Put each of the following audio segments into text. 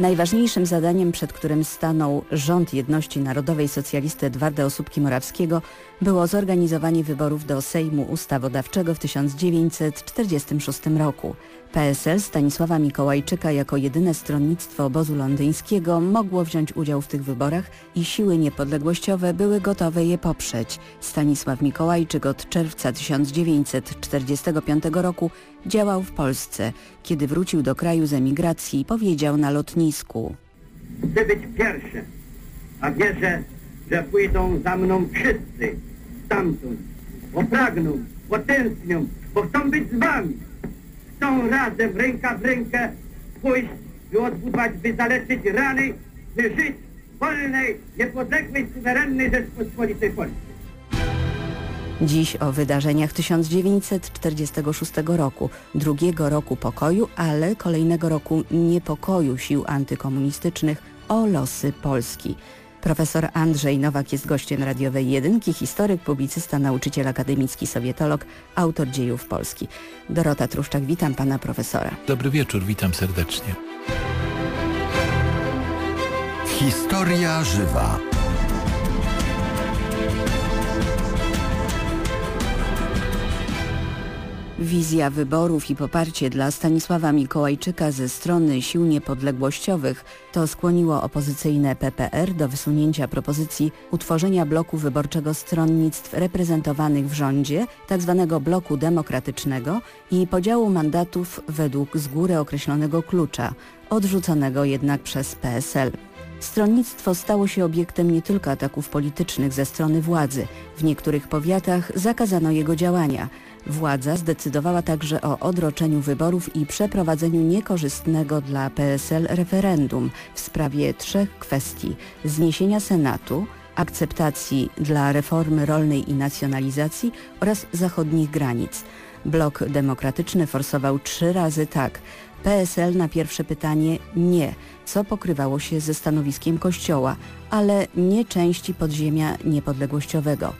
Najważniejszym zadaniem, przed którym stanął rząd Jedności Narodowej Socjalisty Edwarda Osóbki-Morawskiego było zorganizowanie wyborów do Sejmu Ustawodawczego w 1946 roku. PSL Stanisława Mikołajczyka jako jedyne stronnictwo obozu londyńskiego mogło wziąć udział w tych wyborach i siły niepodległościowe były gotowe je poprzeć. Stanisław Mikołajczyk od czerwca 1945 roku działał w Polsce. Kiedy wrócił do kraju z emigracji powiedział na lotnisku Chcę być pierwszy, a wierzę, że pójdą za mną wszyscy stamtąd, bo pragną, bo tęsknią, bo chcą być z wami. Chcą razem, ręka w rękę pójść, by odbudować, by zaleczyć rany, by żyć w wolnej, niepodległej, suwerennej Rzeczpospolitej Polskiej. Dziś o wydarzeniach 1946 roku, drugiego roku pokoju, ale kolejnego roku niepokoju sił antykomunistycznych o losy Polski. Profesor Andrzej Nowak jest gościem radiowej jedynki, historyk, publicysta, nauczyciel akademicki, sowietolog, autor dziejów Polski. Dorota Truszczak, witam pana profesora. Dobry wieczór, witam serdecznie. Historia żywa. Wizja wyborów i poparcie dla Stanisława Mikołajczyka ze strony sił niepodległościowych to skłoniło opozycyjne PPR do wysunięcia propozycji utworzenia bloku wyborczego stronnictw reprezentowanych w rządzie, tzw. Tak bloku demokratycznego i podziału mandatów według z góry określonego klucza, odrzuconego jednak przez PSL. Stronnictwo stało się obiektem nie tylko ataków politycznych ze strony władzy. W niektórych powiatach zakazano jego działania – Władza zdecydowała także o odroczeniu wyborów i przeprowadzeniu niekorzystnego dla PSL referendum w sprawie trzech kwestii zniesienia Senatu, akceptacji dla reformy rolnej i nacjonalizacji oraz zachodnich granic. Blok demokratyczny forsował trzy razy tak. PSL na pierwsze pytanie nie, co pokrywało się ze stanowiskiem Kościoła, ale nie części podziemia niepodległościowego.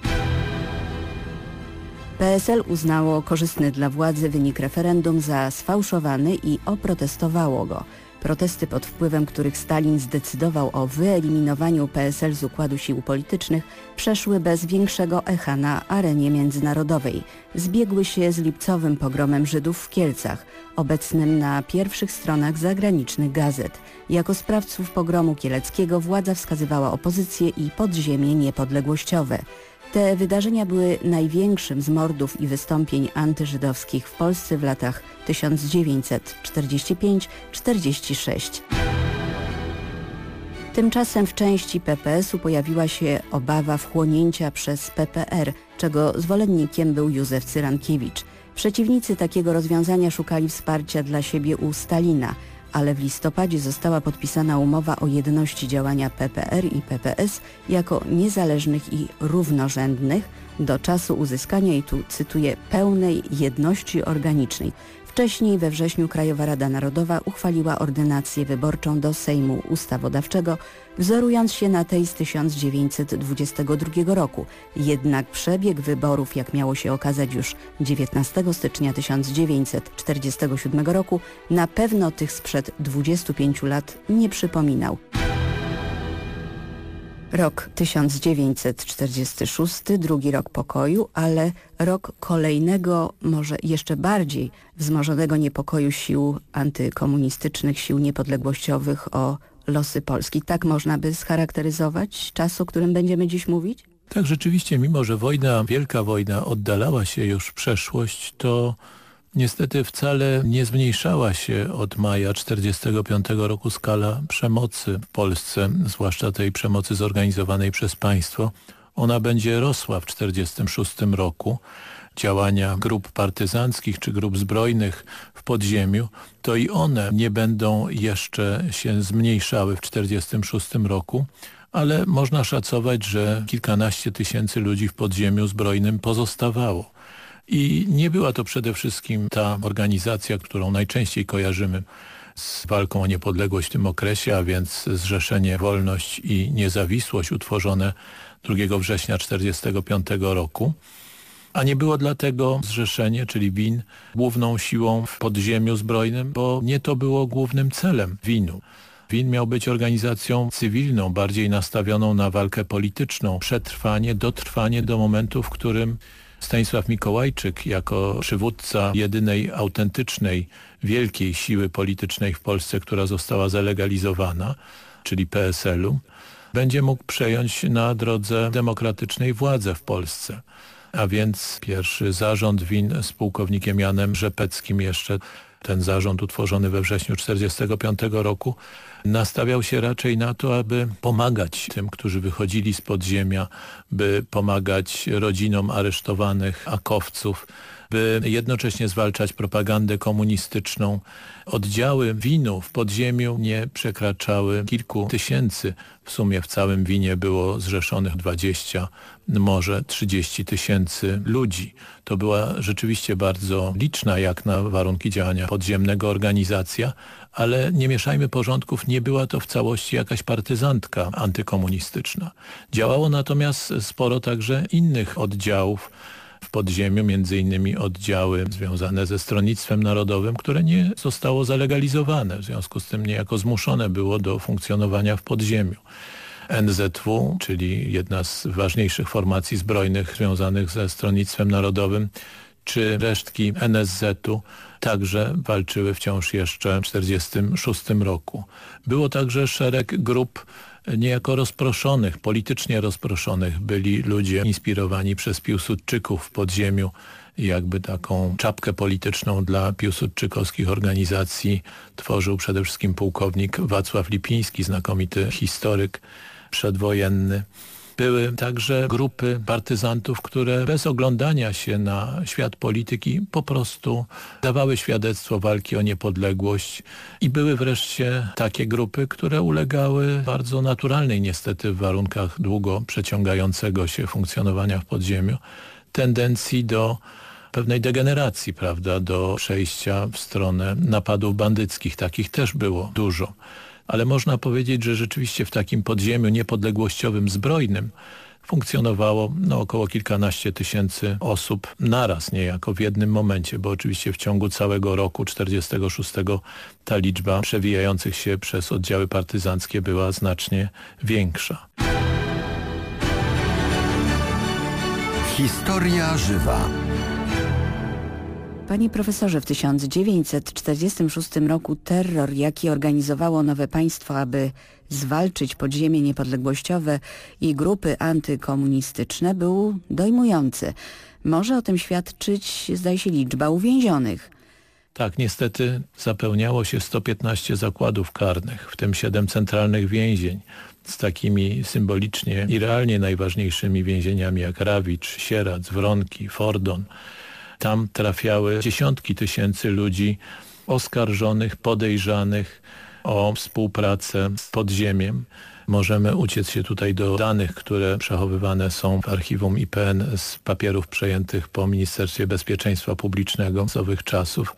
PSL uznało korzystny dla władzy wynik referendum za sfałszowany i oprotestowało go. Protesty pod wpływem których Stalin zdecydował o wyeliminowaniu PSL z układu sił politycznych przeszły bez większego echa na arenie międzynarodowej. Zbiegły się z lipcowym pogromem Żydów w Kielcach, obecnym na pierwszych stronach zagranicznych gazet. Jako sprawców pogromu kieleckiego władza wskazywała opozycję i podziemie niepodległościowe. Te wydarzenia były największym z mordów i wystąpień antyżydowskich w Polsce w latach 1945-46. Tymczasem w części PPS-u pojawiła się obawa wchłonięcia przez PPR, czego zwolennikiem był Józef Cyrankiewicz. Przeciwnicy takiego rozwiązania szukali wsparcia dla siebie u Stalina – ale w listopadzie została podpisana umowa o jedności działania PPR i PPS jako niezależnych i równorzędnych do czasu uzyskania, i tu cytuję, pełnej jedności organicznej. Wcześniej we wrześniu Krajowa Rada Narodowa uchwaliła ordynację wyborczą do Sejmu Ustawodawczego, wzorując się na tej z 1922 roku. Jednak przebieg wyborów, jak miało się okazać już 19 stycznia 1947 roku, na pewno tych sprzed 25 lat nie przypominał. Rok 1946, drugi rok pokoju, ale rok kolejnego, może jeszcze bardziej wzmożonego niepokoju sił antykomunistycznych, sił niepodległościowych o losy Polski. Tak można by scharakteryzować czas, o którym będziemy dziś mówić? Tak, rzeczywiście, mimo że wojna, wielka wojna oddalała się już w przeszłość, to Niestety wcale nie zmniejszała się od maja 1945 roku skala przemocy w Polsce, zwłaszcza tej przemocy zorganizowanej przez państwo. Ona będzie rosła w 1946 roku. Działania grup partyzanckich czy grup zbrojnych w podziemiu, to i one nie będą jeszcze się zmniejszały w 1946 roku ale można szacować, że kilkanaście tysięcy ludzi w podziemiu zbrojnym pozostawało. I nie była to przede wszystkim ta organizacja, którą najczęściej kojarzymy z walką o niepodległość w tym okresie, a więc Zrzeszenie Wolność i Niezawisłość utworzone 2 września 1945 roku. A nie było dlatego zrzeszenie, czyli WIN, główną siłą w podziemiu zbrojnym, bo nie to było głównym celem WIN-u. WIN miał być organizacją cywilną, bardziej nastawioną na walkę polityczną, przetrwanie, dotrwanie do momentu, w którym Stanisław Mikołajczyk jako przywódca jedynej autentycznej, wielkiej siły politycznej w Polsce, która została zalegalizowana, czyli PSL-u, będzie mógł przejąć na drodze demokratycznej władzę w Polsce. A więc pierwszy zarząd WIN z pułkownikiem Janem Rzepeckim jeszcze, ten zarząd utworzony we wrześniu 1945 roku, nastawiał się raczej na to, aby pomagać tym, którzy wychodzili z podziemia, by pomagać rodzinom aresztowanych akowców, by jednocześnie zwalczać propagandę komunistyczną. Oddziały winu w podziemiu nie przekraczały kilku tysięcy. W sumie w całym winie było zrzeszonych 20, może 30 tysięcy ludzi. To była rzeczywiście bardzo liczna jak na warunki działania podziemnego organizacja, ale nie mieszajmy porządków, nie była to w całości jakaś partyzantka antykomunistyczna. Działało natomiast sporo także innych oddziałów, w podziemiu, między innymi oddziały związane ze stronnictwem narodowym, które nie zostało zalegalizowane, w związku z tym niejako zmuszone było do funkcjonowania w podziemiu. NZW, czyli jedna z ważniejszych formacji zbrojnych związanych ze stronnictwem narodowym, czy resztki NSZ-u także walczyły wciąż jeszcze w 1946 roku. Było także szereg grup niejako rozproszonych, politycznie rozproszonych byli ludzie inspirowani przez Piłsudczyków w podziemiu jakby taką czapkę polityczną dla piłsudczykowskich organizacji tworzył przede wszystkim pułkownik Wacław Lipiński, znakomity historyk przedwojenny. Były także grupy partyzantów, które bez oglądania się na świat polityki po prostu dawały świadectwo walki o niepodległość i były wreszcie takie grupy, które ulegały bardzo naturalnej niestety w warunkach długo przeciągającego się funkcjonowania w podziemiu tendencji do pewnej degeneracji, prawda, do przejścia w stronę napadów bandyckich. Takich też było dużo ale można powiedzieć, że rzeczywiście w takim podziemiu niepodległościowym, zbrojnym funkcjonowało no, około kilkanaście tysięcy osób naraz, niejako w jednym momencie, bo oczywiście w ciągu całego roku 46 ta liczba przewijających się przez oddziały partyzanckie była znacznie większa. Historia żywa. Panie profesorze, w 1946 roku terror, jaki organizowało nowe państwo, aby zwalczyć podziemie niepodległościowe i grupy antykomunistyczne był dojmujący. Może o tym świadczyć, zdaje się, liczba uwięzionych. Tak, niestety zapełniało się 115 zakładów karnych, w tym 7 centralnych więzień z takimi symbolicznie i realnie najważniejszymi więzieniami jak Rawicz, Sierac, Wronki, Fordon, tam trafiały dziesiątki tysięcy ludzi oskarżonych, podejrzanych o współpracę z podziemiem. Możemy uciec się tutaj do danych, które przechowywane są w archiwum IPN z papierów przejętych po Ministerstwie Bezpieczeństwa Publicznego z owych czasów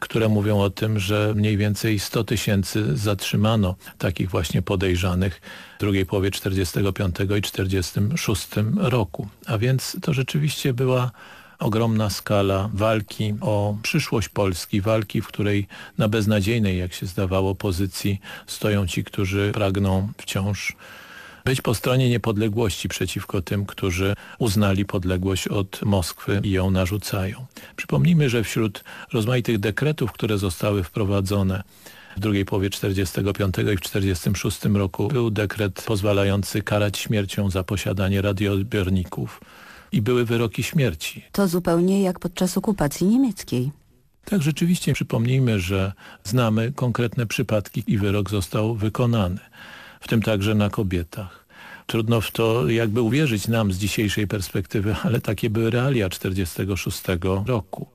które mówią o tym, że mniej więcej 100 tysięcy zatrzymano takich właśnie podejrzanych w drugiej połowie 45 i 46 roku. A więc to rzeczywiście była ogromna skala walki o przyszłość Polski, walki, w której na beznadziejnej, jak się zdawało, pozycji stoją ci, którzy pragną wciąż być po stronie niepodległości przeciwko tym, którzy uznali podległość od Moskwy i ją narzucają. Przypomnijmy, że wśród rozmaitych dekretów, które zostały wprowadzone w drugiej połowie 45 i w 46 roku był dekret pozwalający karać śmiercią za posiadanie radioodbiorników i były wyroki śmierci. To zupełnie jak podczas okupacji niemieckiej. Tak, rzeczywiście przypomnijmy, że znamy konkretne przypadki i wyrok został wykonany, w tym także na kobietach. Trudno w to jakby uwierzyć nam z dzisiejszej perspektywy, ale takie były realia 46 roku.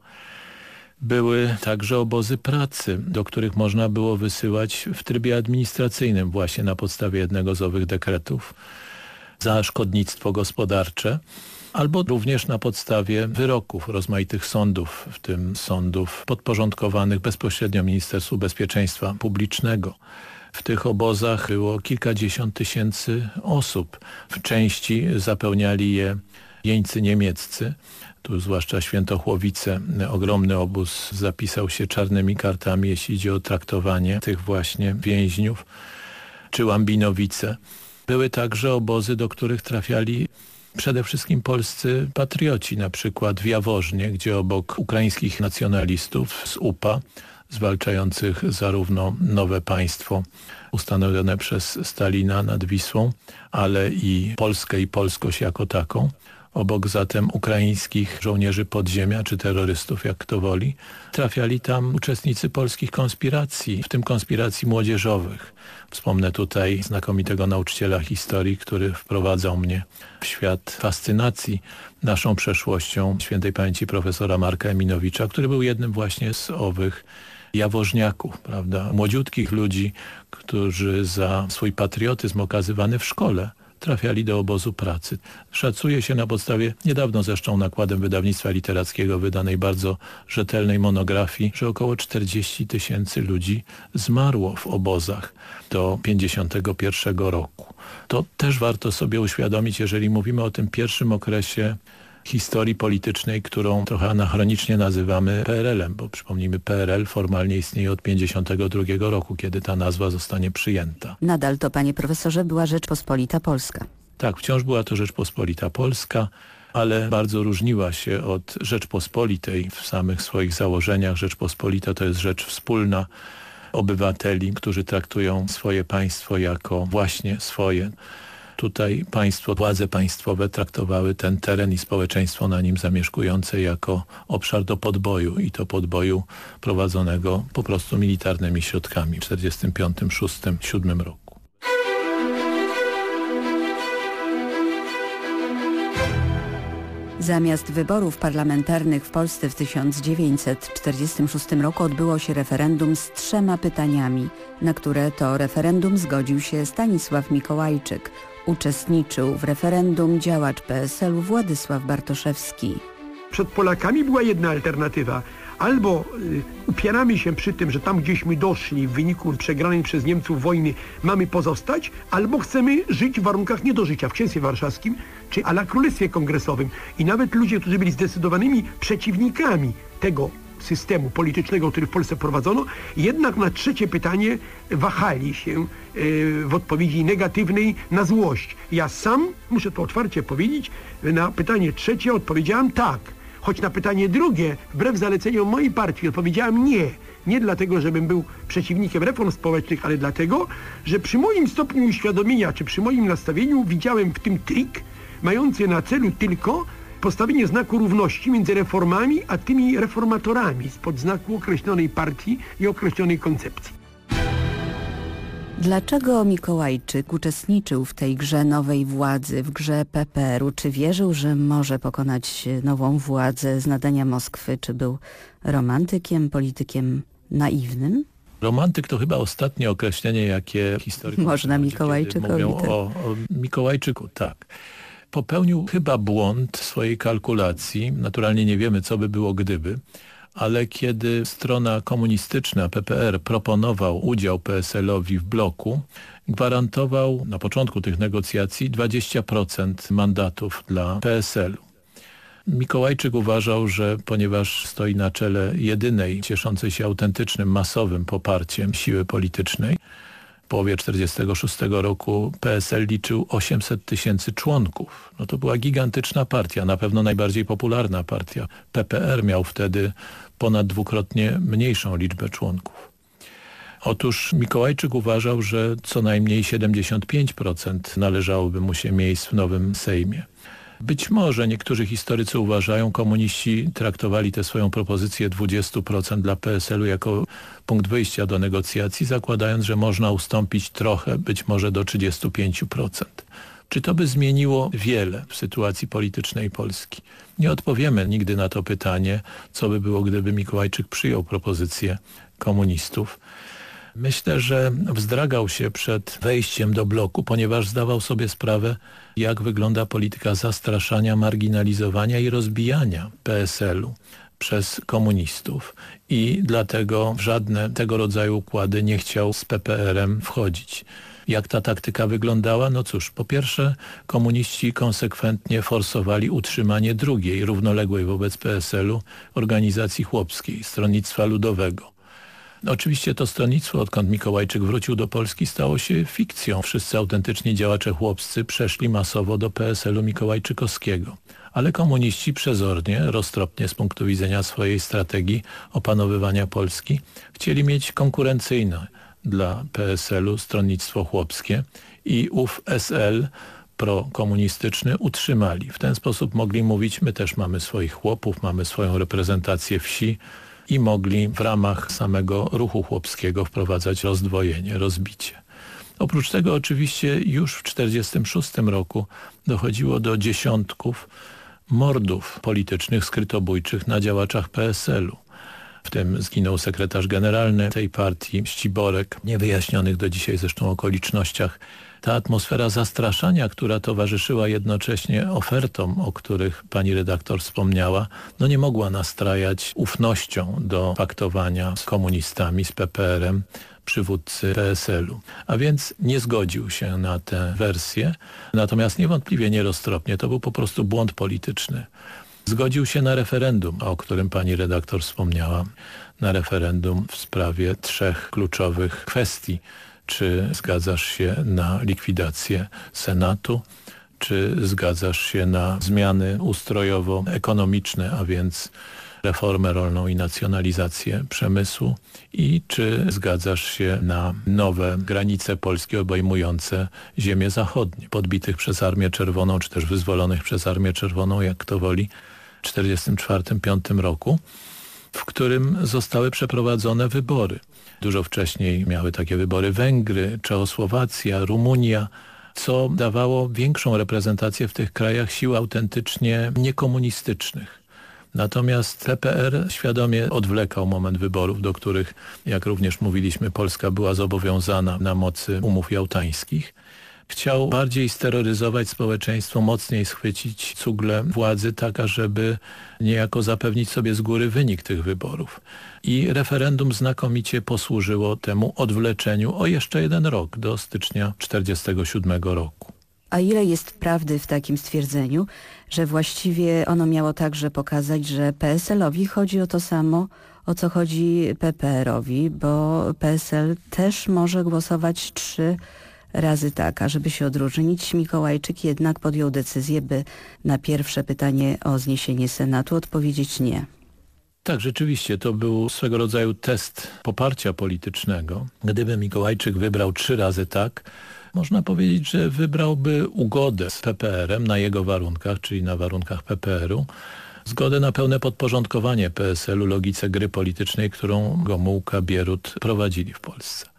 Były także obozy pracy, do których można było wysyłać w trybie administracyjnym właśnie na podstawie jednego z owych dekretów za szkodnictwo gospodarcze albo również na podstawie wyroków rozmaitych sądów, w tym sądów podporządkowanych bezpośrednio Ministerstwu Bezpieczeństwa Publicznego. W tych obozach było kilkadziesiąt tysięcy osób. W części zapełniali je jeńcy niemieccy. Tu zwłaszcza Świętochłowice, ogromny obóz zapisał się czarnymi kartami, jeśli idzie o traktowanie tych właśnie więźniów, czy Łambinowice. Były także obozy, do których trafiali przede wszystkim polscy patrioci, na przykład w Jaworznie, gdzie obok ukraińskich nacjonalistów z UPA, zwalczających zarówno nowe państwo ustanowione przez Stalina nad Wisłą, ale i Polskę i polskość jako taką, obok zatem ukraińskich żołnierzy podziemia czy terrorystów, jak kto woli, trafiali tam uczestnicy polskich konspiracji, w tym konspiracji młodzieżowych. Wspomnę tutaj znakomitego nauczyciela historii, który wprowadzał mnie w świat fascynacji naszą przeszłością świętej pamięci profesora Marka Eminowicza, który był jednym właśnie z owych jawożniaków, prawda, młodziutkich ludzi, którzy za swój patriotyzm okazywany w szkole trafiali do obozu pracy. Szacuje się na podstawie niedawno zresztą nakładem wydawnictwa literackiego wydanej bardzo rzetelnej monografii, że około 40 tysięcy ludzi zmarło w obozach do 51 roku. To też warto sobie uświadomić, jeżeli mówimy o tym pierwszym okresie historii politycznej, którą trochę anachronicznie nazywamy PRL-em, bo przypomnijmy, PRL formalnie istnieje od 52 roku, kiedy ta nazwa zostanie przyjęta. Nadal to, panie profesorze, była Rzeczpospolita Polska. Tak, wciąż była to Rzeczpospolita Polska, ale bardzo różniła się od Rzeczpospolitej w samych swoich założeniach. Rzeczpospolita to jest rzecz wspólna obywateli, którzy traktują swoje państwo jako właśnie swoje tutaj państwo, władze państwowe traktowały ten teren i społeczeństwo na nim zamieszkujące jako obszar do podboju i to podboju prowadzonego po prostu militarnymi środkami w 1945, 6, 7 roku. Zamiast wyborów parlamentarnych w Polsce w 1946 roku odbyło się referendum z trzema pytaniami, na które to referendum zgodził się Stanisław Mikołajczyk, Uczestniczył w referendum działacz PSL-u Władysław Bartoszewski. Przed Polakami była jedna alternatywa. Albo y, upieramy się przy tym, że tam gdzieśmy doszli w wyniku przegranej przez Niemców wojny mamy pozostać, albo chcemy żyć w warunkach nie do życia w Księstwie Warszawskim czy ala Królestwie Kongresowym. I nawet ludzie, którzy byli zdecydowanymi przeciwnikami tego systemu politycznego, który w Polsce prowadzono, jednak na trzecie pytanie wahali się e, w odpowiedzi negatywnej na złość. Ja sam, muszę to otwarcie powiedzieć, na pytanie trzecie odpowiedziałem tak. Choć na pytanie drugie, wbrew zaleceniom mojej partii, odpowiedziałem nie. Nie dlatego, żebym był przeciwnikiem reform społecznych, ale dlatego, że przy moim stopniu uświadomienia, czy przy moim nastawieniu widziałem w tym trik, mający na celu tylko postawienie znaku równości między reformami a tymi reformatorami spod znaku określonej partii i określonej koncepcji. Dlaczego Mikołajczyk uczestniczył w tej grze nowej władzy, w grze PPR-u? Czy wierzył, że może pokonać nową władzę z nadania Moskwy? Czy był romantykiem, politykiem naiwnym? Romantyk to chyba ostatnie określenie, jakie historycy Można Mikołajczykowi. Mówią tak. o, o Mikołajczyku, tak popełnił chyba błąd swojej kalkulacji. Naturalnie nie wiemy, co by było gdyby, ale kiedy strona komunistyczna, PPR, proponował udział PSL-owi w bloku, gwarantował na początku tych negocjacji 20% mandatów dla PSL-u. Mikołajczyk uważał, że ponieważ stoi na czele jedynej cieszącej się autentycznym, masowym poparciem siły politycznej, połowie 1946 roku PSL liczył 800 tysięcy członków. No to była gigantyczna partia, na pewno najbardziej popularna partia. PPR miał wtedy ponad dwukrotnie mniejszą liczbę członków. Otóż Mikołajczyk uważał, że co najmniej 75% należałoby mu się miejsc w nowym Sejmie. Być może niektórzy historycy uważają, komuniści traktowali tę swoją propozycję 20% dla PSL-u jako punkt wyjścia do negocjacji, zakładając, że można ustąpić trochę, być może do 35%. Czy to by zmieniło wiele w sytuacji politycznej Polski? Nie odpowiemy nigdy na to pytanie, co by było, gdyby Mikołajczyk przyjął propozycję komunistów. Myślę, że wzdragał się przed wejściem do bloku, ponieważ zdawał sobie sprawę, jak wygląda polityka zastraszania, marginalizowania i rozbijania PSL-u przez komunistów i dlatego w żadne tego rodzaju układy nie chciał z PPR-em wchodzić. Jak ta taktyka wyglądała? No cóż, po pierwsze komuniści konsekwentnie forsowali utrzymanie drugiej, równoległej wobec PSL-u organizacji chłopskiej, Stronnictwa Ludowego. Oczywiście to stronnictwo, odkąd Mikołajczyk wrócił do Polski, stało się fikcją. Wszyscy autentyczni działacze chłopscy przeszli masowo do PSL-u Mikołajczykowskiego. Ale komuniści przezornie, roztropnie z punktu widzenia swojej strategii opanowywania Polski, chcieli mieć konkurencyjne dla PSL-u stronnictwo chłopskie i ów SL prokomunistyczny utrzymali. W ten sposób mogli mówić, my też mamy swoich chłopów, mamy swoją reprezentację wsi, i mogli w ramach samego ruchu chłopskiego wprowadzać rozdwojenie, rozbicie. Oprócz tego oczywiście już w 1946 roku dochodziło do dziesiątków mordów politycznych, skrytobójczych na działaczach PSL-u. W tym zginął sekretarz generalny tej partii, Ściborek, niewyjaśnionych do dzisiaj zresztą okolicznościach ta atmosfera zastraszania, która towarzyszyła jednocześnie ofertom, o których pani redaktor wspomniała, no nie mogła nastrajać ufnością do faktowania z komunistami, z PPR-em, przywódcy PSL-u. A więc nie zgodził się na tę wersję, natomiast niewątpliwie nieroztropnie to był po prostu błąd polityczny. Zgodził się na referendum, o którym pani redaktor wspomniała, na referendum w sprawie trzech kluczowych kwestii czy zgadzasz się na likwidację Senatu, czy zgadzasz się na zmiany ustrojowo-ekonomiczne, a więc reformę rolną i nacjonalizację przemysłu? I czy zgadzasz się na nowe granice Polski obejmujące ziemię zachodnie, podbitych przez Armię Czerwoną, czy też wyzwolonych przez Armię Czerwoną, jak to woli, w 1944-1945 roku, w którym zostały przeprowadzone wybory. Dużo wcześniej miały takie wybory Węgry, Czechosłowacja, Rumunia, co dawało większą reprezentację w tych krajach sił autentycznie niekomunistycznych. Natomiast TPR świadomie odwlekał moment wyborów, do których, jak również mówiliśmy, Polska była zobowiązana na mocy umów jałtańskich chciał bardziej steroryzować społeczeństwo, mocniej schwycić cugle władzy, tak ażeby niejako zapewnić sobie z góry wynik tych wyborów. I referendum znakomicie posłużyło temu odwleczeniu o jeszcze jeden rok, do stycznia 1947 roku. A ile jest prawdy w takim stwierdzeniu, że właściwie ono miało także pokazać, że PSL-owi chodzi o to samo, o co chodzi PPR-owi, bo PSL też może głosować trzy razy tak, a żeby się odróżnić, Mikołajczyk jednak podjął decyzję, by na pierwsze pytanie o zniesienie Senatu odpowiedzieć nie. Tak, rzeczywiście to był swego rodzaju test poparcia politycznego. Gdyby Mikołajczyk wybrał trzy razy tak, można powiedzieć, że wybrałby ugodę z PPR-em na jego warunkach, czyli na warunkach PPR-u, zgodę na pełne podporządkowanie PSL-u logice gry politycznej, którą Gomułka, Bierut prowadzili w Polsce.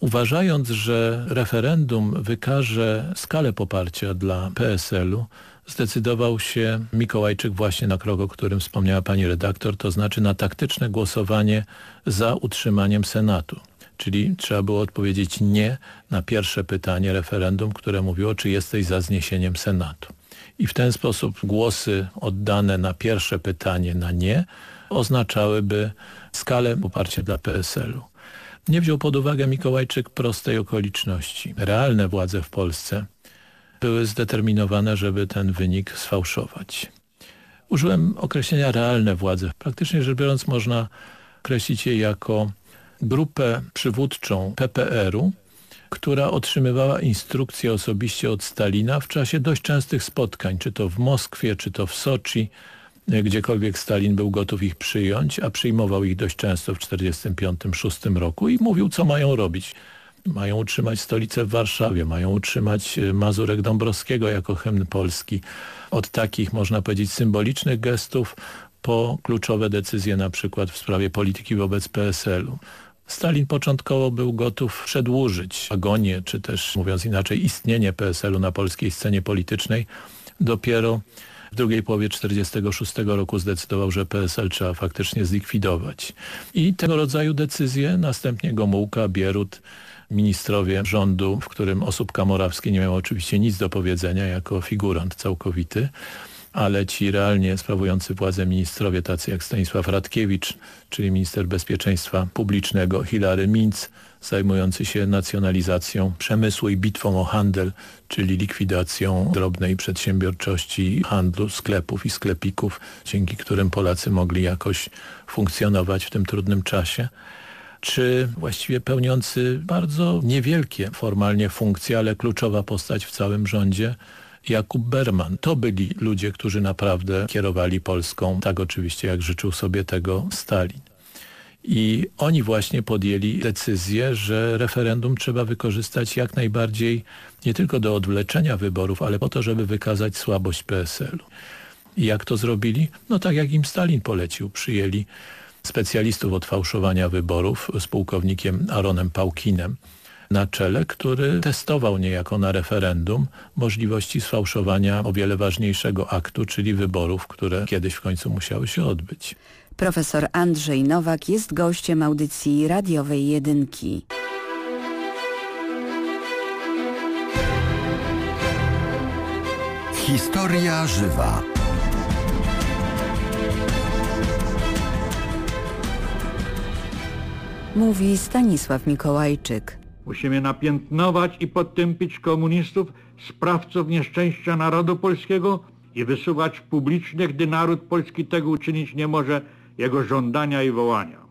Uważając, że referendum wykaże skalę poparcia dla PSL-u, zdecydował się Mikołajczyk właśnie na krok, o którym wspomniała pani redaktor, to znaczy na taktyczne głosowanie za utrzymaniem Senatu. Czyli trzeba było odpowiedzieć nie na pierwsze pytanie referendum, które mówiło, czy jesteś za zniesieniem Senatu. I w ten sposób głosy oddane na pierwsze pytanie na nie oznaczałyby skalę poparcia dla PSL-u. Nie wziął pod uwagę Mikołajczyk prostej okoliczności. Realne władze w Polsce były zdeterminowane, żeby ten wynik sfałszować. Użyłem określenia realne władze. Praktycznie rzecz biorąc można określić je jako grupę przywódczą PPR-u, która otrzymywała instrukcje osobiście od Stalina w czasie dość częstych spotkań, czy to w Moskwie, czy to w Soczi, gdziekolwiek Stalin był gotów ich przyjąć, a przyjmował ich dość często w 1945-1946 roku i mówił, co mają robić. Mają utrzymać stolicę w Warszawie, mają utrzymać e, Mazurek Dąbrowskiego jako hymn Polski. Od takich, można powiedzieć, symbolicznych gestów po kluczowe decyzje na przykład w sprawie polityki wobec PSL-u. Stalin początkowo był gotów przedłużyć agonię, czy też mówiąc inaczej istnienie PSL-u na polskiej scenie politycznej. Dopiero w drugiej połowie 1946 roku zdecydował, że PSL trzeba faktycznie zlikwidować. I tego rodzaju decyzje następnie Gomułka, Bierut, ministrowie rządu, w którym Osóbka Morawski nie miał oczywiście nic do powiedzenia jako figurant całkowity, ale ci realnie sprawujący władzę ministrowie, tacy jak Stanisław Radkiewicz, czyli minister bezpieczeństwa publicznego, Hilary Minc, zajmujący się nacjonalizacją przemysłu i bitwą o handel, czyli likwidacją drobnej przedsiębiorczości handlu, sklepów i sklepików, dzięki którym Polacy mogli jakoś funkcjonować w tym trudnym czasie czy właściwie pełniący bardzo niewielkie formalnie funkcje, ale kluczowa postać w całym rządzie, Jakub Berman. To byli ludzie, którzy naprawdę kierowali Polską, tak oczywiście jak życzył sobie tego Stalin. I oni właśnie podjęli decyzję, że referendum trzeba wykorzystać jak najbardziej nie tylko do odwleczenia wyborów, ale po to, żeby wykazać słabość PSL-u. I jak to zrobili? No tak jak im Stalin polecił. Przyjęli specjalistów od fałszowania wyborów z pułkownikiem Aaronem Pałkinem na czele, który testował niejako na referendum możliwości sfałszowania o wiele ważniejszego aktu, czyli wyborów, które kiedyś w końcu musiały się odbyć. Profesor Andrzej Nowak jest gościem audycji radiowej Jedynki. Historia żywa. Mówi Stanisław Mikołajczyk. Musimy napiętnować i potępić komunistów, sprawców nieszczęścia narodu polskiego i wysuwać publicznie, gdy naród polski tego uczynić nie może, jego żądania i wołania.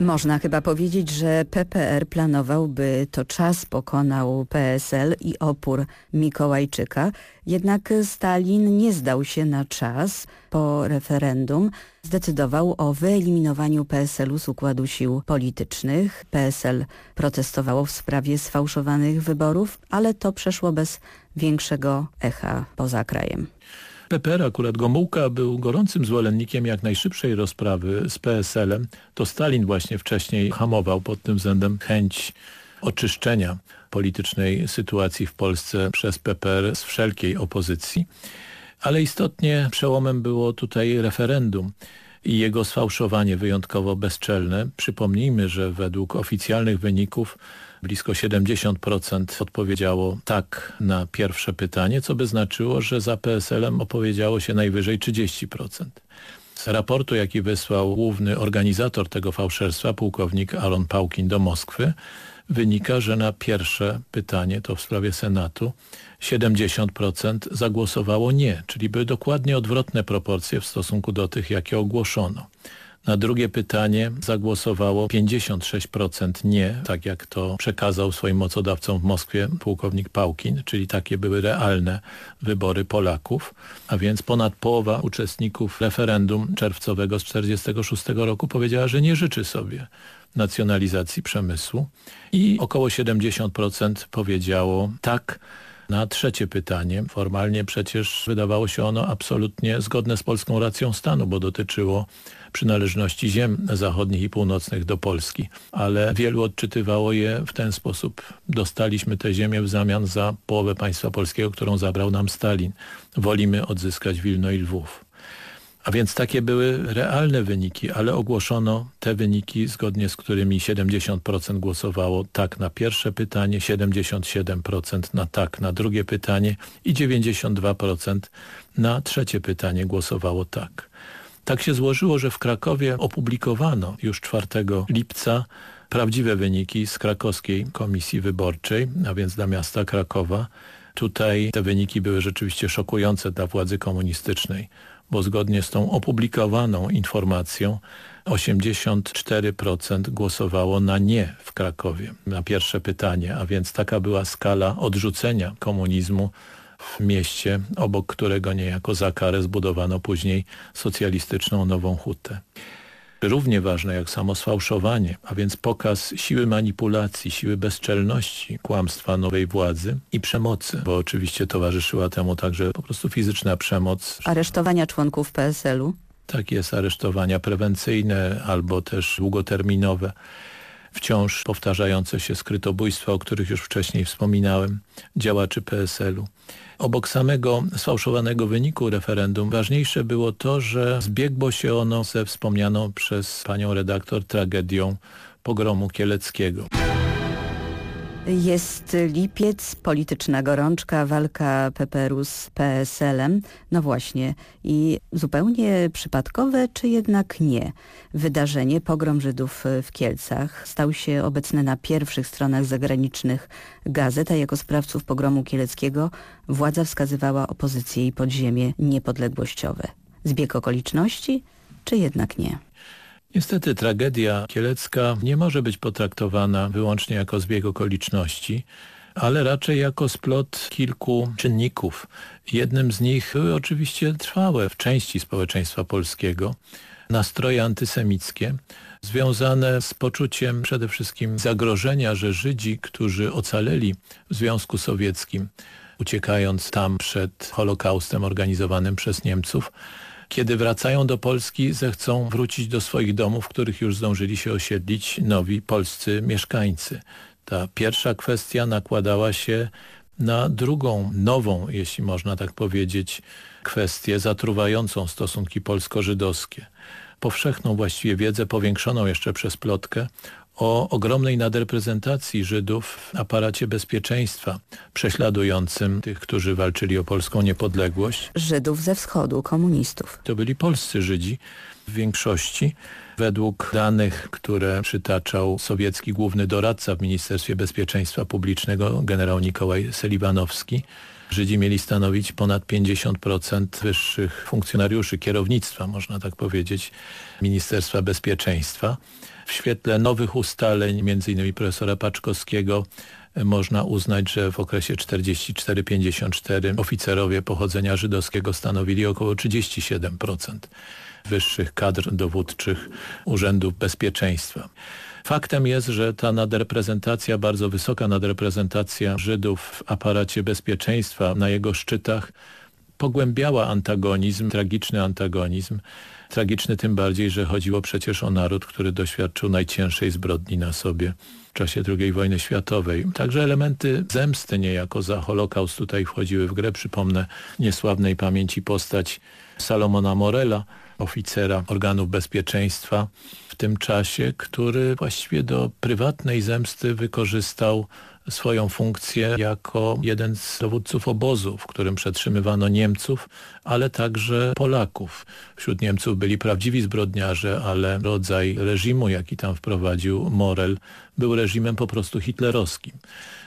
Można chyba powiedzieć, że PPR planował, by to czas pokonał PSL i opór Mikołajczyka, jednak Stalin nie zdał się na czas po referendum. Zdecydował o wyeliminowaniu PSL-u z układu sił politycznych. PSL protestowało w sprawie sfałszowanych wyborów, ale to przeszło bez większego echa poza krajem. PPR, akurat Gomułka, był gorącym zwolennikiem jak najszybszej rozprawy z PSL-em. To Stalin właśnie wcześniej hamował pod tym względem chęć oczyszczenia politycznej sytuacji w Polsce przez PPR z wszelkiej opozycji. Ale istotnie przełomem było tutaj referendum i jego sfałszowanie wyjątkowo bezczelne. Przypomnijmy, że według oficjalnych wyników blisko 70% odpowiedziało tak na pierwsze pytanie, co by znaczyło, że za PSL-em opowiedziało się najwyżej 30%. Z raportu, jaki wysłał główny organizator tego fałszerstwa, pułkownik Alon Pałkin do Moskwy, wynika, że na pierwsze pytanie, to w sprawie Senatu, 70% zagłosowało nie, czyli były dokładnie odwrotne proporcje w stosunku do tych, jakie ogłoszono. Na drugie pytanie zagłosowało 56% nie, tak jak to przekazał swoim mocodawcom w Moskwie pułkownik Pałkin, czyli takie były realne wybory Polaków, a więc ponad połowa uczestników referendum czerwcowego z 1946 roku powiedziała, że nie życzy sobie nacjonalizacji przemysłu. I około 70% powiedziało tak, na trzecie pytanie, formalnie przecież wydawało się ono absolutnie zgodne z polską racją stanu, bo dotyczyło przynależności ziem zachodnich i północnych do Polski, ale wielu odczytywało je w ten sposób. Dostaliśmy te ziemię w zamian za połowę państwa polskiego, którą zabrał nam Stalin. Wolimy odzyskać Wilno i Lwów. A więc takie były realne wyniki, ale ogłoszono te wyniki, zgodnie z którymi 70% głosowało tak na pierwsze pytanie, 77% na tak na drugie pytanie i 92% na trzecie pytanie głosowało tak. Tak się złożyło, że w Krakowie opublikowano już 4 lipca prawdziwe wyniki z krakowskiej komisji wyborczej, a więc dla miasta Krakowa. Tutaj te wyniki były rzeczywiście szokujące dla władzy komunistycznej bo zgodnie z tą opublikowaną informacją 84% głosowało na nie w Krakowie na pierwsze pytanie, a więc taka była skala odrzucenia komunizmu w mieście, obok którego niejako za karę zbudowano później socjalistyczną Nową Hutę równie ważne jak samo sfałszowanie, a więc pokaz siły manipulacji, siły bezczelności kłamstwa nowej władzy i przemocy, bo oczywiście towarzyszyła temu także po prostu fizyczna przemoc. Aresztowania członków PSL-u? Tak jest, aresztowania prewencyjne albo też długoterminowe wciąż powtarzające się skrytobójstwa, o których już wcześniej wspominałem, działaczy PSL-u. Obok samego sfałszowanego wyniku referendum ważniejsze było to, że zbiegło się ono ze wspomnianą przez panią redaktor tragedią pogromu kieleckiego. Jest lipiec, polityczna gorączka, walka PPR-u z PSL-em. No właśnie i zupełnie przypadkowe, czy jednak nie? Wydarzenie, pogrom Żydów w Kielcach stał się obecny na pierwszych stronach zagranicznych gazet, a jako sprawców pogromu kieleckiego władza wskazywała opozycję i podziemie niepodległościowe. Zbieg okoliczności, czy jednak nie? Niestety tragedia kielecka nie może być potraktowana wyłącznie jako zbieg okoliczności, ale raczej jako splot kilku czynników. Jednym z nich były oczywiście trwałe w części społeczeństwa polskiego nastroje antysemickie, związane z poczuciem przede wszystkim zagrożenia, że Żydzi, którzy ocaleli w Związku Sowieckim, uciekając tam przed Holokaustem organizowanym przez Niemców, kiedy wracają do Polski, zechcą wrócić do swoich domów, w których już zdążyli się osiedlić nowi polscy mieszkańcy. Ta pierwsza kwestia nakładała się na drugą, nową, jeśli można tak powiedzieć, kwestię zatruwającą stosunki polsko-żydowskie. Powszechną właściwie wiedzę, powiększoną jeszcze przez plotkę, o ogromnej nadreprezentacji Żydów w aparacie bezpieczeństwa prześladującym tych, którzy walczyli o polską niepodległość. Żydów ze wschodu, komunistów. To byli polscy Żydzi w większości. Według danych, które przytaczał sowiecki główny doradca w Ministerstwie Bezpieczeństwa Publicznego, generał Nikołaj Seliwanowski, Żydzi mieli stanowić ponad 50% wyższych funkcjonariuszy kierownictwa, można tak powiedzieć, Ministerstwa Bezpieczeństwa. W świetle nowych ustaleń, m.in. profesora Paczkowskiego, można uznać, że w okresie 44-54 oficerowie pochodzenia żydowskiego stanowili około 37% wyższych kadr dowódczych Urzędów Bezpieczeństwa. Faktem jest, że ta nadreprezentacja, bardzo wysoka nadreprezentacja Żydów w aparacie bezpieczeństwa na jego szczytach pogłębiała antagonizm, tragiczny antagonizm. Tragiczny tym bardziej, że chodziło przecież o naród, który doświadczył najcięższej zbrodni na sobie w czasie II wojny światowej. Także elementy zemsty niejako za Holokaust tutaj wchodziły w grę. Przypomnę niesławnej pamięci postać Salomona Morela, oficera organów bezpieczeństwa w tym czasie, który właściwie do prywatnej zemsty wykorzystał swoją funkcję jako jeden z dowódców obozu, w którym przetrzymywano Niemców, ale także Polaków. Wśród Niemców byli prawdziwi zbrodniarze, ale rodzaj reżimu, jaki tam wprowadził Morel, był reżimem po prostu hitlerowskim.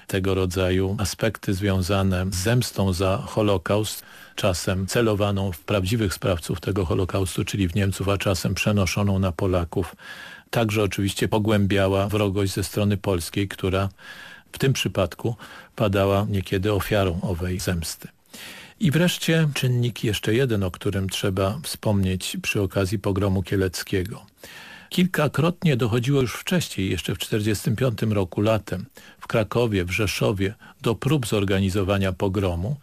Tego rodzaju aspekty związane z zemstą za Holokaust czasem celowaną w prawdziwych sprawców tego Holokaustu, czyli w Niemców, a czasem przenoszoną na Polaków. Także oczywiście pogłębiała wrogość ze strony polskiej, która w tym przypadku padała niekiedy ofiarą owej zemsty. I wreszcie czynnik jeszcze jeden, o którym trzeba wspomnieć przy okazji pogromu kieleckiego. Kilkakrotnie dochodziło już wcześniej, jeszcze w 1945 roku latem, w Krakowie, w Rzeszowie, do prób zorganizowania pogromu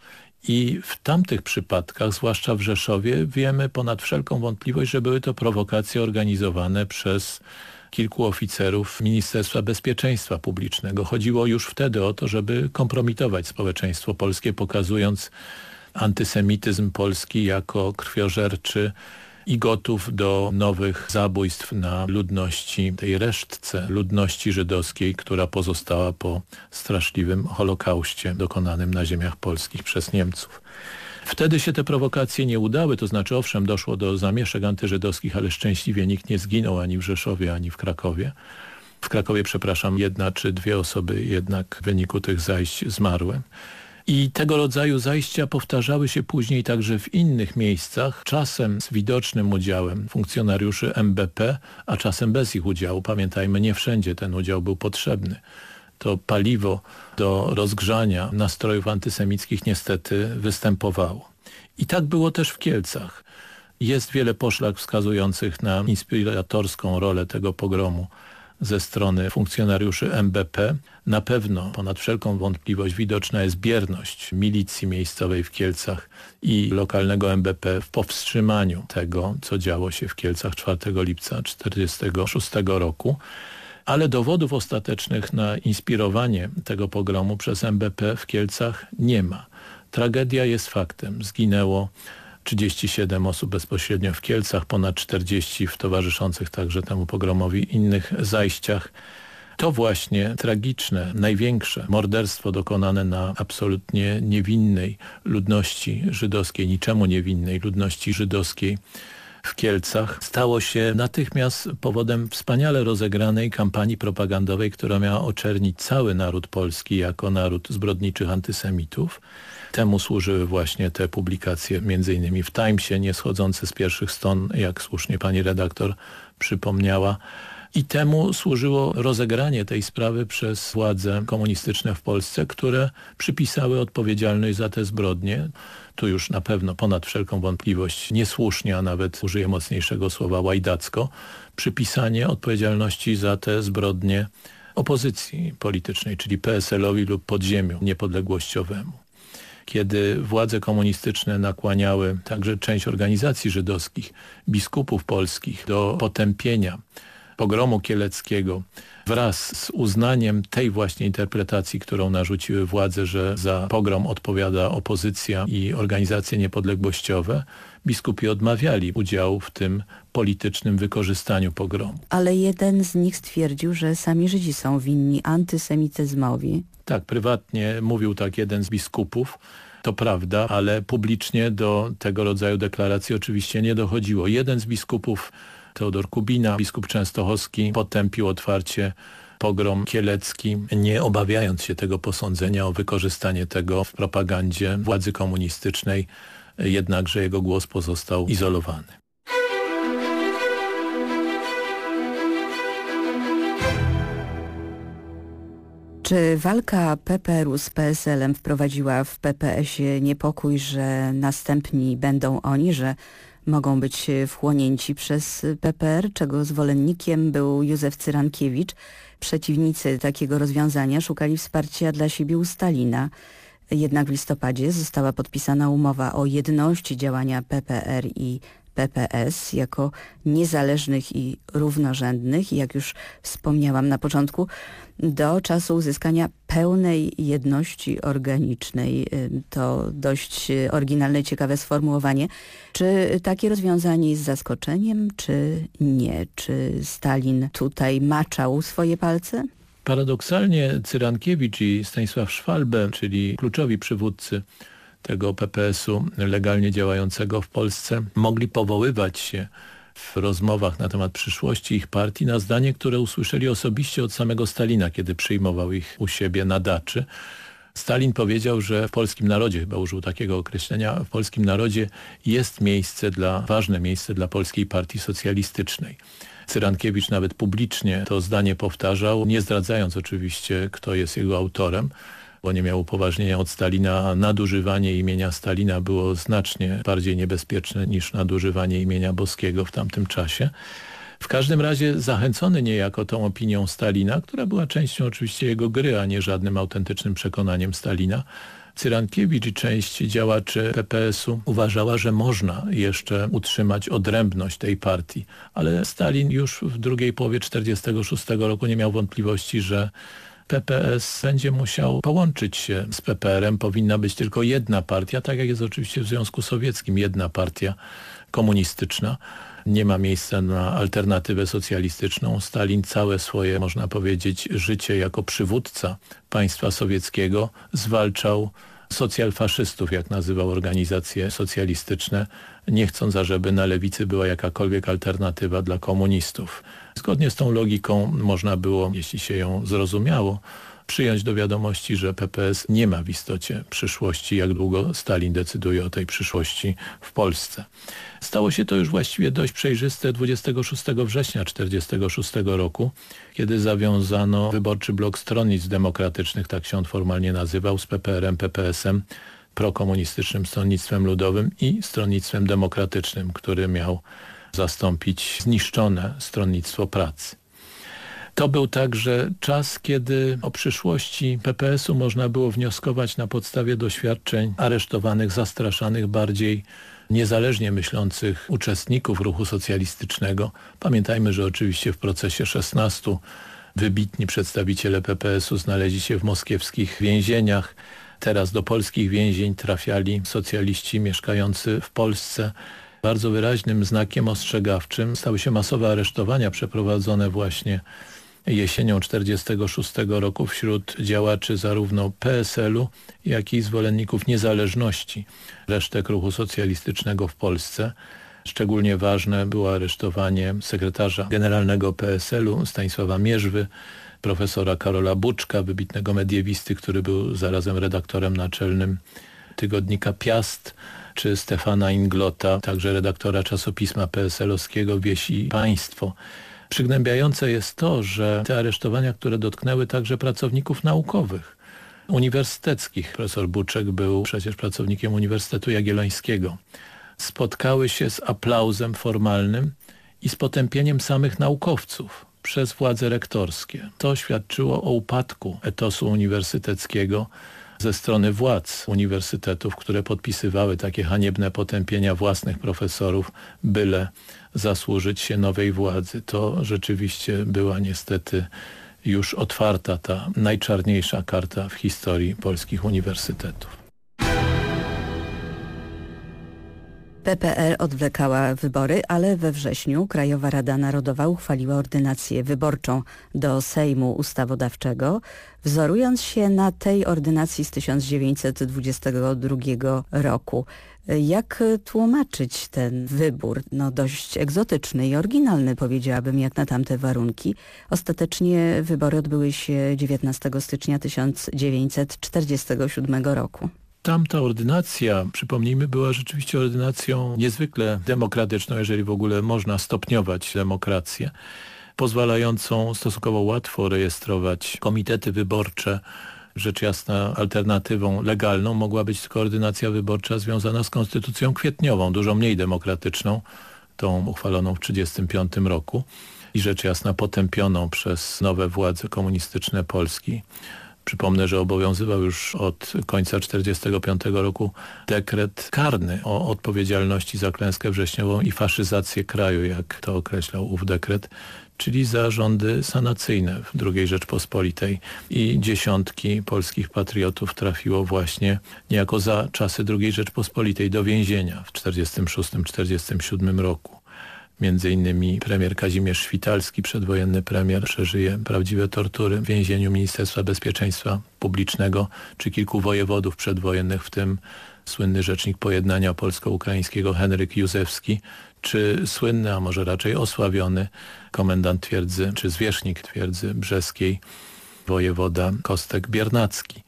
i w tamtych przypadkach, zwłaszcza w Rzeszowie, wiemy ponad wszelką wątpliwość, że były to prowokacje organizowane przez kilku oficerów Ministerstwa Bezpieczeństwa Publicznego. Chodziło już wtedy o to, żeby kompromitować społeczeństwo polskie, pokazując antysemityzm polski jako krwiożerczy i gotów do nowych zabójstw na ludności, tej resztce ludności żydowskiej, która pozostała po straszliwym Holokauście dokonanym na ziemiach polskich przez Niemców. Wtedy się te prowokacje nie udały, to znaczy owszem doszło do zamieszek antyżydowskich, ale szczęśliwie nikt nie zginął ani w Rzeszowie, ani w Krakowie. W Krakowie, przepraszam, jedna czy dwie osoby jednak w wyniku tych zajść zmarły. I tego rodzaju zajścia powtarzały się później także w innych miejscach, czasem z widocznym udziałem funkcjonariuszy MBP, a czasem bez ich udziału. Pamiętajmy, nie wszędzie ten udział był potrzebny. To paliwo do rozgrzania nastrojów antysemickich niestety występowało. I tak było też w Kielcach. Jest wiele poszlak wskazujących na inspiratorską rolę tego pogromu ze strony funkcjonariuszy MBP. Na pewno ponad wszelką wątpliwość widoczna jest bierność milicji miejscowej w Kielcach i lokalnego MBP w powstrzymaniu tego, co działo się w Kielcach 4 lipca 1946 roku. Ale dowodów ostatecznych na inspirowanie tego pogromu przez MBP w Kielcach nie ma. Tragedia jest faktem. Zginęło 37 osób bezpośrednio w Kielcach, ponad 40 w towarzyszących także temu pogromowi innych zajściach. To właśnie tragiczne, największe morderstwo dokonane na absolutnie niewinnej ludności żydowskiej, niczemu niewinnej ludności żydowskiej w Kielcach stało się natychmiast powodem wspaniale rozegranej kampanii propagandowej, która miała oczernić cały naród polski jako naród zbrodniczych antysemitów. Temu służyły właśnie te publikacje, między innymi w Timesie, nie schodzące z pierwszych stron, jak słusznie pani redaktor przypomniała. I temu służyło rozegranie tej sprawy przez władze komunistyczne w Polsce, które przypisały odpowiedzialność za te zbrodnie. Tu już na pewno ponad wszelką wątpliwość niesłusznie, a nawet użyję mocniejszego słowa łajdacko, przypisanie odpowiedzialności za te zbrodnie opozycji politycznej, czyli PSL-owi lub podziemiu niepodległościowemu kiedy władze komunistyczne nakłaniały także część organizacji żydowskich, biskupów polskich do potępienia pogromu kieleckiego wraz z uznaniem tej właśnie interpretacji, którą narzuciły władze, że za pogrom odpowiada opozycja i organizacje niepodległościowe, biskupi odmawiali udziału w tym politycznym wykorzystaniu pogromu. Ale jeden z nich stwierdził, że sami Żydzi są winni antysemityzmowi. Tak, prywatnie mówił tak jeden z biskupów. To prawda, ale publicznie do tego rodzaju deklaracji oczywiście nie dochodziło. Jeden z biskupów Teodor Kubina, biskup częstochowski, potępił otwarcie pogrom kielecki, nie obawiając się tego posądzenia o wykorzystanie tego w propagandzie władzy komunistycznej, jednakże jego głos pozostał izolowany. Czy walka PPR-u z PSL-em wprowadziła w PPS-ie niepokój, że następni będą oni, że mogą być wchłonięci przez PPR, czego zwolennikiem był Józef Cyrankiewicz. Przeciwnicy takiego rozwiązania szukali wsparcia dla siebie u Stalina. Jednak w listopadzie została podpisana umowa o jedności działania PPR i PPS jako niezależnych i równorzędnych, jak już wspomniałam na początku, do czasu uzyskania pełnej jedności organicznej. To dość oryginalne, ciekawe sformułowanie. Czy takie rozwiązanie jest zaskoczeniem, czy nie? Czy Stalin tutaj maczał swoje palce? Paradoksalnie Cyrankiewicz i Stanisław Szwalbe, czyli kluczowi przywódcy tego PPS-u legalnie działającego w Polsce, mogli powoływać się w rozmowach na temat przyszłości ich partii na zdanie, które usłyszeli osobiście od samego Stalina, kiedy przyjmował ich u siebie na daczy. Stalin powiedział, że w polskim narodzie, chyba użył takiego określenia, w polskim narodzie jest miejsce dla, ważne miejsce dla Polskiej Partii Socjalistycznej. Cyrankiewicz nawet publicznie to zdanie powtarzał, nie zdradzając oczywiście, kto jest jego autorem bo nie miał upoważnienia od Stalina, a nadużywanie imienia Stalina było znacznie bardziej niebezpieczne niż nadużywanie imienia Boskiego w tamtym czasie. W każdym razie zachęcony niejako tą opinią Stalina, która była częścią oczywiście jego gry, a nie żadnym autentycznym przekonaniem Stalina, Cyrankiewicz i część działaczy PPS-u uważała, że można jeszcze utrzymać odrębność tej partii, ale Stalin już w drugiej połowie 1946 roku nie miał wątpliwości, że PPS będzie musiał połączyć się z PPR-em. Powinna być tylko jedna partia, tak jak jest oczywiście w Związku Sowieckim, jedna partia komunistyczna. Nie ma miejsca na alternatywę socjalistyczną. Stalin całe swoje, można powiedzieć, życie jako przywódca państwa sowieckiego zwalczał socjalfaszystów, jak nazywał organizacje socjalistyczne, nie chcąc, ażeby na lewicy była jakakolwiek alternatywa dla komunistów. Zgodnie z tą logiką można było, jeśli się ją zrozumiało, przyjąć do wiadomości, że PPS nie ma w istocie przyszłości, jak długo Stalin decyduje o tej przyszłości w Polsce. Stało się to już właściwie dość przejrzyste 26 września 1946 roku, kiedy zawiązano wyborczy blok stronnic demokratycznych, tak się on formalnie nazywał, z PPR-em, PPS-em, prokomunistycznym Stronnictwem Ludowym i Stronnictwem Demokratycznym, który miał zastąpić zniszczone Stronnictwo Pracy. To był także czas, kiedy o przyszłości PPS-u można było wnioskować na podstawie doświadczeń aresztowanych, zastraszanych bardziej niezależnie myślących uczestników ruchu socjalistycznego. Pamiętajmy, że oczywiście w procesie 16 wybitni przedstawiciele PPS-u znaleźli się w moskiewskich więzieniach. Teraz do polskich więzień trafiali socjaliści mieszkający w Polsce. Bardzo wyraźnym znakiem ostrzegawczym stały się masowe aresztowania przeprowadzone właśnie jesienią 1946 roku wśród działaczy zarówno PSL-u, jak i zwolenników niezależności resztek ruchu socjalistycznego w Polsce. Szczególnie ważne było aresztowanie sekretarza generalnego PSL-u Stanisława Mierzwy, profesora Karola Buczka, wybitnego mediewisty, który był zarazem redaktorem naczelnym tygodnika Piast, czy Stefana Inglota, także redaktora czasopisma PSL-owskiego Wieś i Państwo. Przygnębiające jest to, że te aresztowania, które dotknęły także pracowników naukowych, uniwersyteckich, profesor Buczek był przecież pracownikiem Uniwersytetu Jagiellońskiego, spotkały się z aplauzem formalnym i z potępieniem samych naukowców przez władze rektorskie. To świadczyło o upadku etosu uniwersyteckiego ze strony władz uniwersytetów, które podpisywały takie haniebne potępienia własnych profesorów, byle zasłużyć się nowej władzy. To rzeczywiście była niestety już otwarta ta najczarniejsza karta w historii polskich uniwersytetów. PPR odwlekała wybory, ale we wrześniu Krajowa Rada Narodowa uchwaliła ordynację wyborczą do Sejmu Ustawodawczego, wzorując się na tej ordynacji z 1922 roku. Jak tłumaczyć ten wybór? No dość egzotyczny i oryginalny powiedziałabym jak na tamte warunki. Ostatecznie wybory odbyły się 19 stycznia 1947 roku. Tamta ordynacja, przypomnijmy, była rzeczywiście ordynacją niezwykle demokratyczną, jeżeli w ogóle można stopniować demokrację, pozwalającą stosunkowo łatwo rejestrować komitety wyborcze. Rzecz jasna alternatywą legalną mogła być tylko ordynacja wyborcza związana z konstytucją kwietniową, dużo mniej demokratyczną, tą uchwaloną w 1935 roku i rzecz jasna potępioną przez nowe władze komunistyczne Polski Przypomnę, że obowiązywał już od końca 1945 roku dekret karny o odpowiedzialności za klęskę wrześniową i faszyzację kraju, jak to określał ów dekret, czyli za rządy sanacyjne w II Rzeczpospolitej i dziesiątki polskich patriotów trafiło właśnie niejako za czasy II Rzeczpospolitej do więzienia w 1946-1947 roku. Między innymi premier Kazimierz Świtalski, przedwojenny premier, przeżyje prawdziwe tortury w więzieniu Ministerstwa Bezpieczeństwa Publicznego, czy kilku wojewodów przedwojennych, w tym słynny rzecznik pojednania polsko-ukraińskiego Henryk Józefski, czy słynny, a może raczej osławiony komendant twierdzy, czy zwierzchnik twierdzy brzeskiej, wojewoda Kostek Biernacki.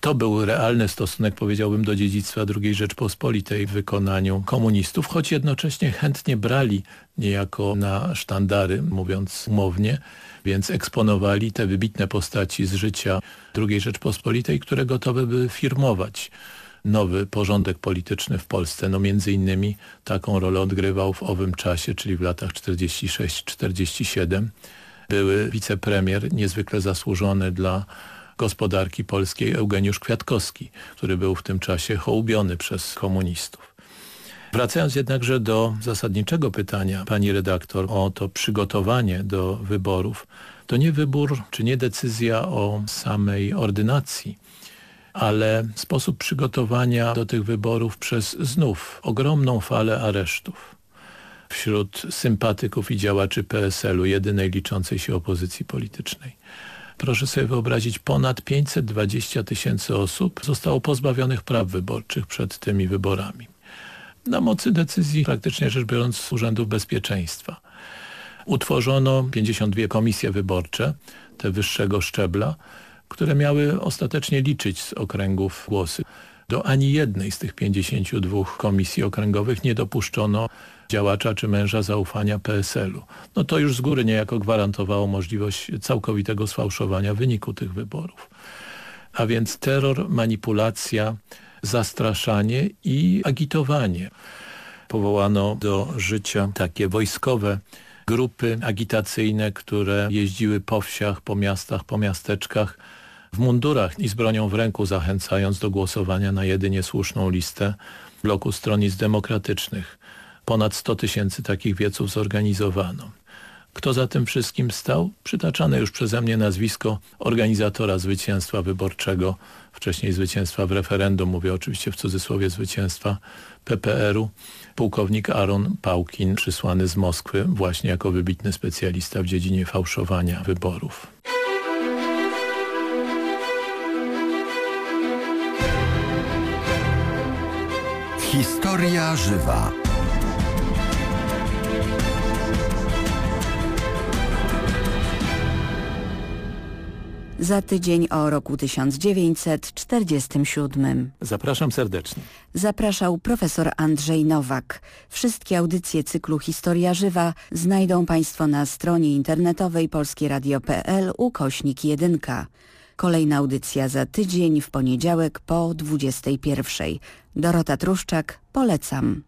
To był realny stosunek, powiedziałbym, do dziedzictwa II Rzeczpospolitej w wykonaniu komunistów, choć jednocześnie chętnie brali niejako na sztandary, mówiąc umownie, więc eksponowali te wybitne postaci z życia II Rzeczpospolitej, które gotowe były firmować nowy porządek polityczny w Polsce. No między innymi taką rolę odgrywał w owym czasie, czyli w latach 46-47 były wicepremier niezwykle zasłużony dla gospodarki polskiej Eugeniusz Kwiatkowski, który był w tym czasie hołubiony przez komunistów. Wracając jednakże do zasadniczego pytania pani redaktor o to przygotowanie do wyborów, to nie wybór czy nie decyzja o samej ordynacji, ale sposób przygotowania do tych wyborów przez znów ogromną falę aresztów wśród sympatyków i działaczy PSL-u, jedynej liczącej się opozycji politycznej proszę sobie wyobrazić, ponad 520 tysięcy osób zostało pozbawionych praw wyborczych przed tymi wyborami. Na mocy decyzji praktycznie rzecz biorąc Urzędów Bezpieczeństwa. Utworzono 52 komisje wyborcze, te wyższego szczebla, które miały ostatecznie liczyć z okręgów głosy. Do ani jednej z tych 52 komisji okręgowych nie dopuszczono działacza czy męża zaufania PSL-u. No to już z góry niejako gwarantowało możliwość całkowitego sfałszowania wyniku tych wyborów. A więc terror, manipulacja, zastraszanie i agitowanie. Powołano do życia takie wojskowe grupy agitacyjne, które jeździły po wsiach, po miastach, po miasteczkach w mundurach i z bronią w ręku zachęcając do głosowania na jedynie słuszną listę bloku stronnictw demokratycznych. Ponad 100 tysięcy takich wieców zorganizowano. Kto za tym wszystkim stał? Przytaczane już przeze mnie nazwisko organizatora zwycięstwa wyborczego, wcześniej zwycięstwa w referendum, mówię oczywiście w cudzysłowie zwycięstwa PPR-u, pułkownik Aaron Pałkin, przysłany z Moskwy właśnie jako wybitny specjalista w dziedzinie fałszowania wyborów. Historia żywa. Za tydzień o roku 1947. Zapraszam serdecznie. Zapraszał profesor Andrzej Nowak. Wszystkie audycje cyklu Historia Żywa znajdą Państwo na stronie internetowej polskieradio.pl ukośnik 1. Kolejna audycja za tydzień w poniedziałek po 21. Dorota Truszczak, polecam.